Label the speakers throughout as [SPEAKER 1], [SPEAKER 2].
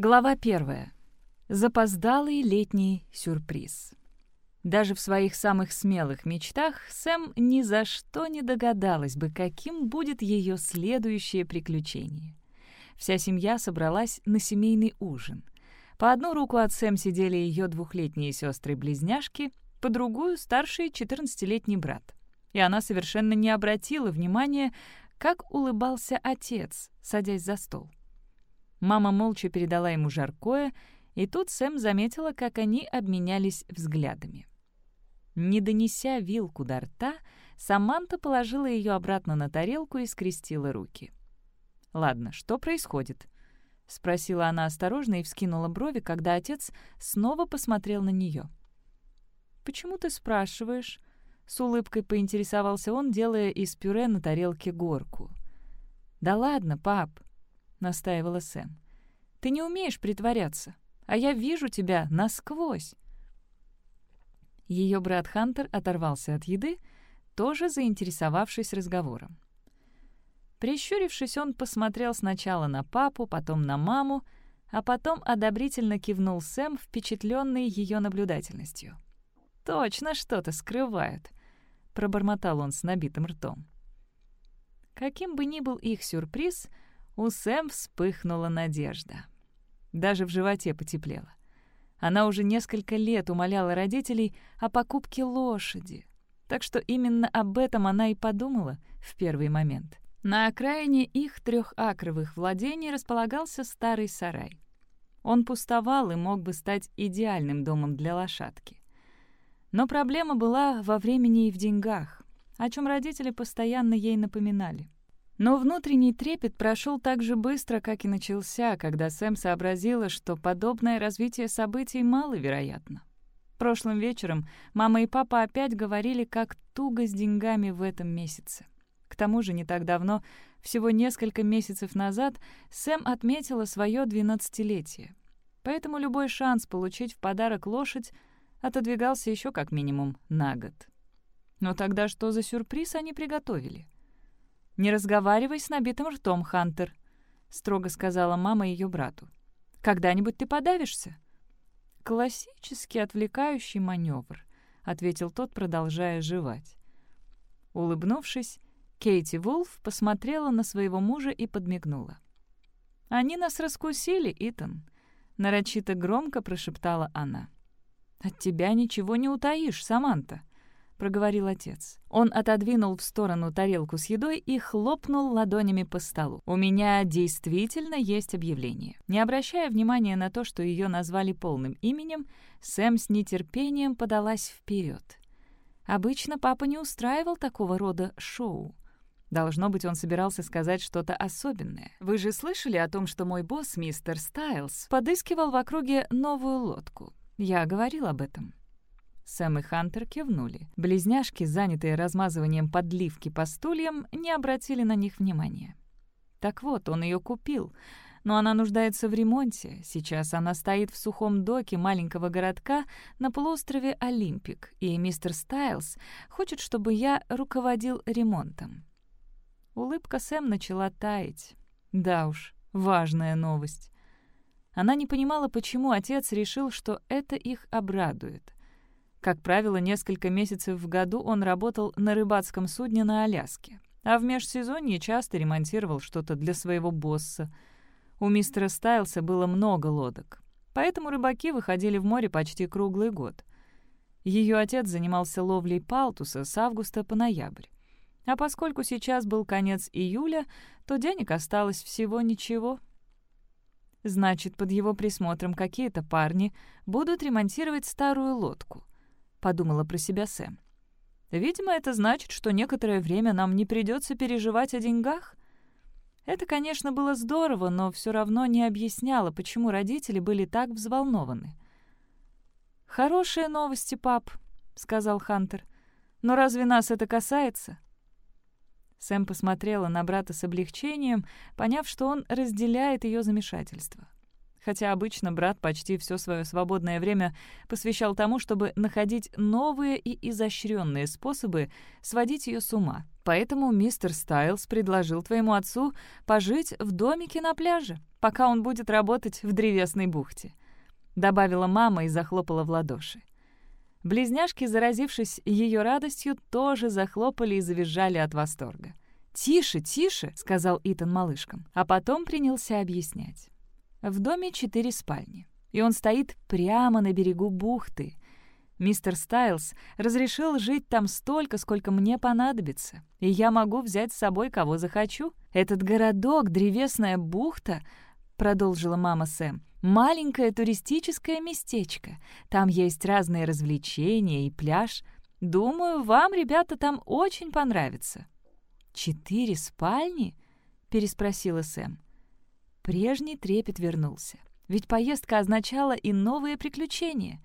[SPEAKER 1] Глава первая. Запоздалый летний сюрприз. Даже в своих самых смелых мечтах Сэм ни за что не догадалась бы, каким будет ее следующее приключение. Вся семья собралась на семейный ужин. По одну руку от Сэм сидели ее двухлетние сестры-близняшки, по другую — старший 14-летний брат. И она совершенно не обратила внимания, как улыбался отец, садясь за стол. Мама молча передала ему жаркое, и тут Сэм заметила, как они обменялись взглядами. Не донеся вилку до рта, Саманта положила ее обратно на тарелку и скрестила руки. «Ладно, что происходит?» — спросила она осторожно и вскинула брови, когда отец снова посмотрел на нее. «Почему ты спрашиваешь?» — с улыбкой поинтересовался он, делая из пюре на тарелке горку. «Да ладно, пап», — настаивала Сэм. «Ты не умеешь притворяться, а я вижу тебя насквозь». Ее брат Хантер оторвался от еды, тоже заинтересовавшись разговором. Прищурившись, он посмотрел сначала на папу, потом на маму, а потом одобрительно кивнул Сэм, впечатленный ее наблюдательностью. «Точно что-то скрывают», — пробормотал он с набитым ртом. Каким бы ни был их сюрприз, у Сэм вспыхнула надежда. Даже в животе потеплело. Она уже несколько лет умоляла родителей о покупке лошади. Так что именно об этом она и подумала в первый момент. На окраине их трехакровых владений располагался старый сарай. Он пустовал и мог бы стать идеальным домом для лошадки. Но проблема была во времени и в деньгах, о чем родители постоянно ей напоминали. Но внутренний трепет прошел так же быстро, как и начался, когда Сэм сообразила, что подобное развитие событий маловероятно. Прошлым вечером мама и папа опять говорили, как туго с деньгами в этом месяце. К тому же не так давно, всего несколько месяцев назад, Сэм отметила свое двенадцатилетие. Поэтому любой шанс получить в подарок лошадь отодвигался еще как минимум на год. Но тогда что за сюрприз они приготовили? — «Не разговаривай с набитым ртом, Хантер», — строго сказала мама ее брату. «Когда-нибудь ты подавишься». «Классический отвлекающий маневр», — ответил тот, продолжая жевать. Улыбнувшись, Кейти Вулф посмотрела на своего мужа и подмигнула. «Они нас раскусили, Итан», — нарочито громко прошептала она. «От тебя ничего не утаишь, Саманта», — проговорил отец. Он отодвинул в сторону тарелку с едой и хлопнул ладонями по столу. «У меня действительно есть объявление». Не обращая внимания на то, что ее назвали полным именем, Сэм с нетерпением подалась вперед. Обычно папа не устраивал такого рода шоу. Должно быть, он собирался сказать что-то особенное. Вы же слышали о том, что мой босс, мистер Стайлз, подыскивал в округе новую лодку? Я говорил об этом. Сэм и Хантер кивнули. Близняшки, занятые размазыванием подливки по стульям, не обратили на них внимания. Так вот, он ее купил, но она нуждается в ремонте. Сейчас она стоит в сухом доке маленького городка на полуострове Олимпик, и мистер Стайлз хочет, чтобы я руководил ремонтом. Улыбка Сэм начала таять. Да уж, важная новость. Она не понимала, почему отец решил, что это их обрадует. Как правило, несколько месяцев в году он работал на рыбацком судне на Аляске, а в межсезонье часто ремонтировал что-то для своего босса. У мистера Стайлса было много лодок, поэтому рыбаки выходили в море почти круглый год. Ее отец занимался ловлей палтуса с августа по ноябрь. А поскольку сейчас был конец июля, то денег осталось всего ничего. Значит, под его присмотром какие-то парни будут ремонтировать старую лодку. — подумала про себя Сэм. «Видимо, это значит, что некоторое время нам не придется переживать о деньгах». Это, конечно, было здорово, но все равно не объясняло, почему родители были так взволнованы. «Хорошие новости, пап», — сказал Хантер. «Но разве нас это касается?» Сэм посмотрела на брата с облегчением, поняв, что он разделяет ее замешательство хотя обычно брат почти все свое свободное время посвящал тому, чтобы находить новые и изощренные способы сводить ее с ума, Поэтому мистер Стайлз предложил твоему отцу пожить в домике на пляже, пока он будет работать в древесной бухте», — добавила мама и захлопала в ладоши. Близняшки, заразившись ее радостью, тоже захлопали и завизжали от восторга. «Тише, тише!» — сказал Итан малышкам, а потом принялся объяснять. В доме четыре спальни, и он стоит прямо на берегу бухты. Мистер Стайлз разрешил жить там столько, сколько мне понадобится, и я могу взять с собой кого захочу. Этот городок, древесная бухта, продолжила мама Сэм, маленькое туристическое местечко. Там есть разные развлечения и пляж. Думаю, вам, ребята, там очень понравится. «Четыре спальни?» — переспросила Сэм. Прежний трепет вернулся. Ведь поездка означала и новые приключения.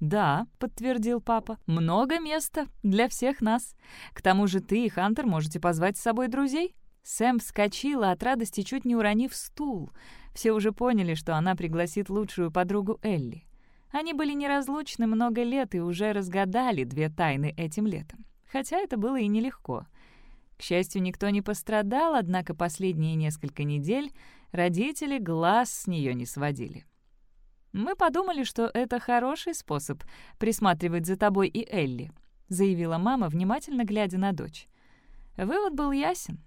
[SPEAKER 1] «Да», — подтвердил папа, — «много места для всех нас. К тому же ты и Хантер можете позвать с собой друзей». Сэм вскочила от радости, чуть не уронив стул. Все уже поняли, что она пригласит лучшую подругу Элли. Они были неразлучны много лет и уже разгадали две тайны этим летом. Хотя это было и нелегко. К счастью, никто не пострадал, однако последние несколько недель родители глаз с нее не сводили. «Мы подумали, что это хороший способ присматривать за тобой и Элли», заявила мама, внимательно глядя на дочь. Вывод был ясен.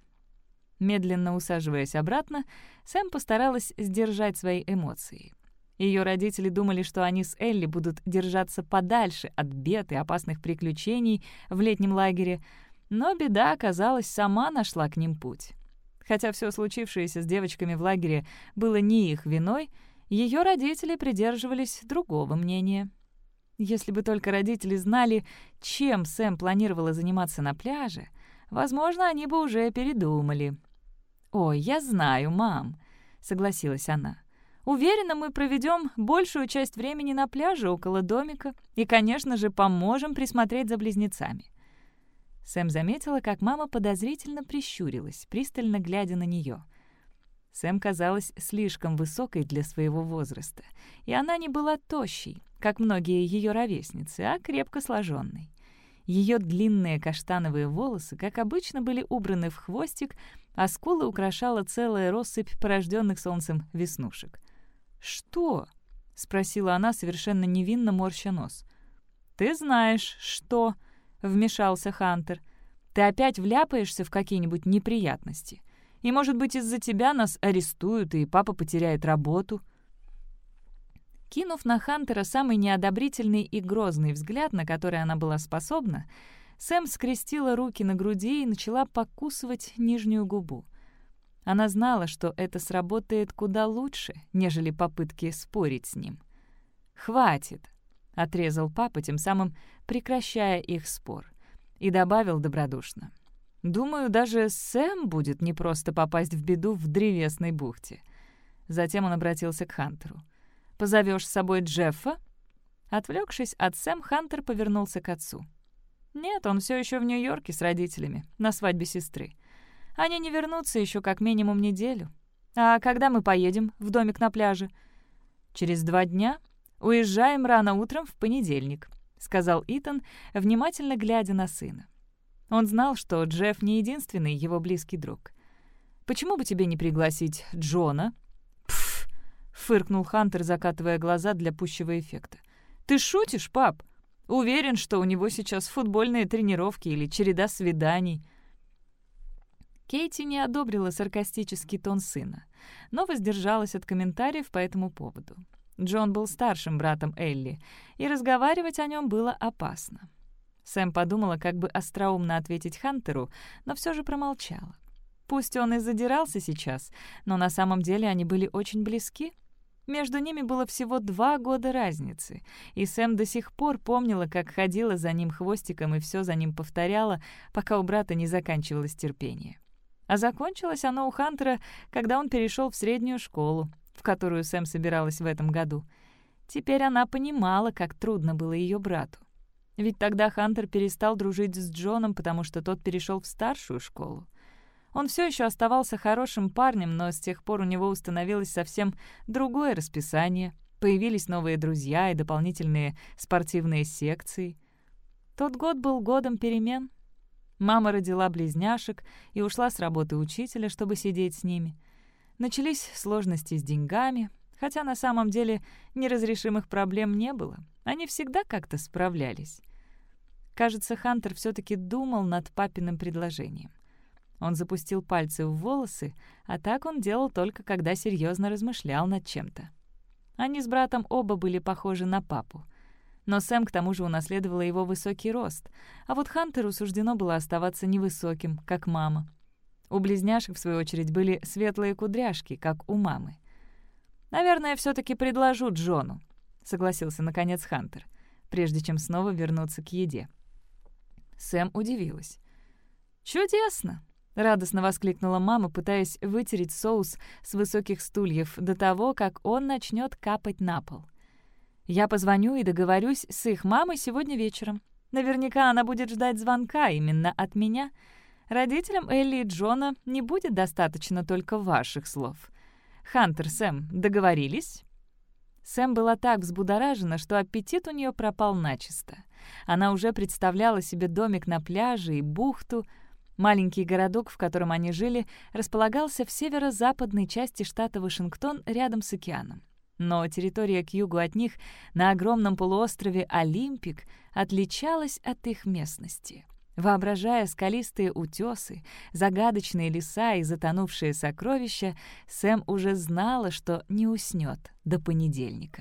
[SPEAKER 1] Медленно усаживаясь обратно, Сэм постаралась сдержать свои эмоции. Ее родители думали, что они с Элли будут держаться подальше от бед и опасных приключений в летнем лагере, но беда, оказалась, сама нашла к ним путь. Хотя все случившееся с девочками в лагере было не их виной, ее родители придерживались другого мнения. Если бы только родители знали, чем Сэм планировала заниматься на пляже, возможно, они бы уже передумали. «Ой, я знаю, мам», — согласилась она. «Уверена, мы проведем большую часть времени на пляже около домика и, конечно же, поможем присмотреть за близнецами». Сэм заметила, как мама подозрительно прищурилась, пристально глядя на нее — Сэм казалась слишком высокой для своего возраста, и она не была тощей, как многие ее ровесницы, а крепко сложенной. Ее длинные каштановые волосы, как обычно, были убраны в хвостик, а скулы украшала целая россыпь порожденных солнцем веснушек. «Что?» — спросила она, совершенно невинно морща нос. «Ты знаешь, что?» — вмешался Хантер. «Ты опять вляпаешься в какие-нибудь неприятности. И, может быть, из-за тебя нас арестуют, и папа потеряет работу». Кинув на Хантера самый неодобрительный и грозный взгляд, на который она была способна, Сэм скрестила руки на груди и начала покусывать нижнюю губу. Она знала, что это сработает куда лучше, нежели попытки спорить с ним. «Хватит!» — отрезал папа, тем самым прекращая их спор, и добавил добродушно. Думаю, даже Сэм будет непросто попасть в беду в древесной бухте. Затем он обратился к Хантеру. «Позовешь с собой Джеффа?» Отвлекшись от Сэм, Хантер повернулся к отцу. «Нет, он все еще в Нью-Йорке с родителями, на свадьбе сестры. Они не вернутся еще как минимум неделю. А когда мы поедем в домик на пляже?» «Через два дня. Уезжаем рано утром в понедельник», — сказал Итан, внимательно глядя на сына. Он знал, что Джефф не единственный его близкий друг. «Почему бы тебе не пригласить Джона?» «Пф!» — фыркнул Хантер, закатывая глаза для пущего эффекта. «Ты шутишь, пап? Уверен, что у него сейчас футбольные тренировки или череда свиданий». Кейти не одобрила саркастический тон сына, но воздержалась от комментариев по этому поводу. Джон был старшим братом Элли, и разговаривать о нем было опасно. Сэм подумала, как бы остроумно ответить Хантеру, но все же промолчала. Пусть он и задирался сейчас, но на самом деле они были очень близки. Между ними было всего два года разницы, и Сэм до сих пор помнила, как ходила за ним хвостиком и все за ним повторяла, пока у брата не заканчивалось терпение. А закончилось оно у Хантера, когда он перешел в среднюю школу, в которую Сэм собиралась в этом году. Теперь она понимала, как трудно было ее брату. Ведь тогда Хантер перестал дружить с Джоном, потому что тот перешел в старшую школу. Он все еще оставался хорошим парнем, но с тех пор у него установилось совсем другое расписание. Появились новые друзья и дополнительные спортивные секции. Тот год был годом перемен. Мама родила близняшек и ушла с работы учителя, чтобы сидеть с ними. Начались сложности с деньгами, хотя на самом деле неразрешимых проблем не было. Они всегда как-то справлялись. Кажется, Хантер все таки думал над папиным предложением. Он запустил пальцы в волосы, а так он делал только когда серьезно размышлял над чем-то. Они с братом оба были похожи на папу. Но Сэм к тому же унаследовала его высокий рост, а вот Хантеру суждено было оставаться невысоким, как мама. У близняшек, в свою очередь, были светлые кудряшки, как у мамы. «Наверное, все таки предложу Джону», — согласился, наконец, Хантер, прежде чем снова вернуться к еде. Сэм удивилась. «Чудесно!» — радостно воскликнула мама, пытаясь вытереть соус с высоких стульев до того, как он начнет капать на пол. «Я позвоню и договорюсь с их мамой сегодня вечером. Наверняка она будет ждать звонка именно от меня. Родителям Элли и Джона не будет достаточно только ваших слов. Хантер, Сэм, договорились?» Сэм была так взбудоражена, что аппетит у нее пропал начисто. Она уже представляла себе домик на пляже и бухту — Маленький городок, в котором они жили, располагался в северо-западной части штата Вашингтон рядом с океаном. Но территория к югу от них, на огромном полуострове Олимпик, отличалась от их местности. Воображая скалистые утесы, загадочные леса и затонувшие сокровища, Сэм уже знала, что не уснет до понедельника.